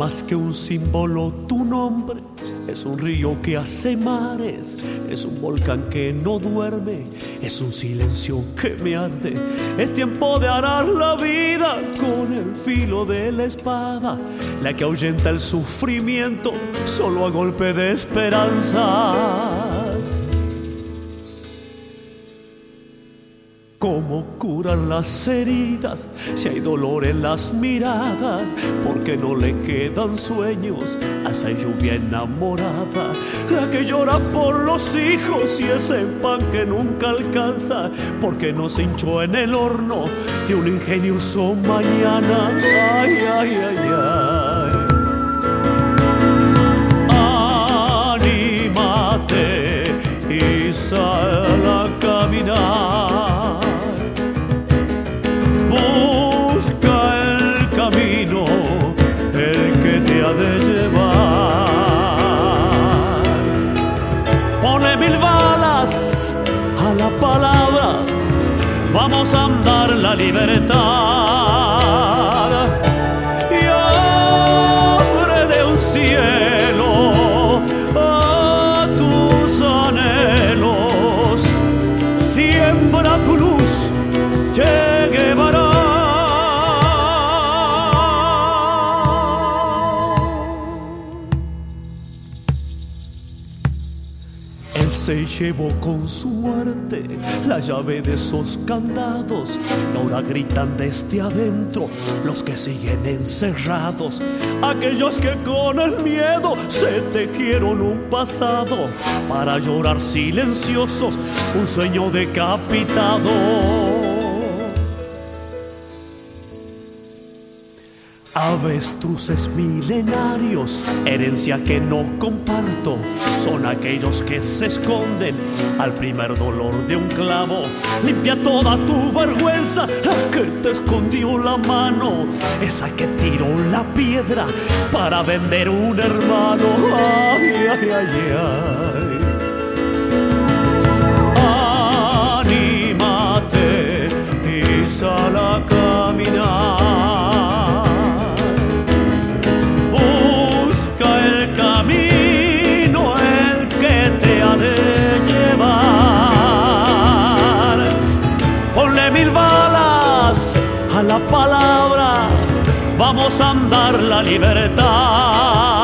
Más que un símbolo, tu nombre es un río que hace mares, es un volcán que no duerme, es un silencio que me arde. Es tiempo de arar la vida con el filo de la espada, la que ahuyenta el sufrimiento solo a golpe de esperanza. ¿Cómo curar las heridas si hay dolor en las miradas? Porque no le quedan sueños a esa lluvia enamorada, la que llora por los hijos y ese pan que nunca alcanza, porque no se hinchó en el horno de un ingenioso mañana. Ay, ay, ay. Busca el camino, el que te ha de llevar. Pone mil balas a la palabra, vamos a andar la libertad. Se llevó con su muerte la llave de esos candados. Ahora gritan desde adentro los que siguen encerrados, aquellos que con el miedo se tejieron un pasado para llorar silenciosos. Un sueño decapitado. Avestruces milenarios, herencia que no comparto, son aquellos que se esconden al primer dolor de un clavo. Limpia toda tu vergüenza, la que te escondió la mano, esa que tiró la piedra para vender un hermano. Ay, ay, ay, la palabra, vamos a andar la libertad.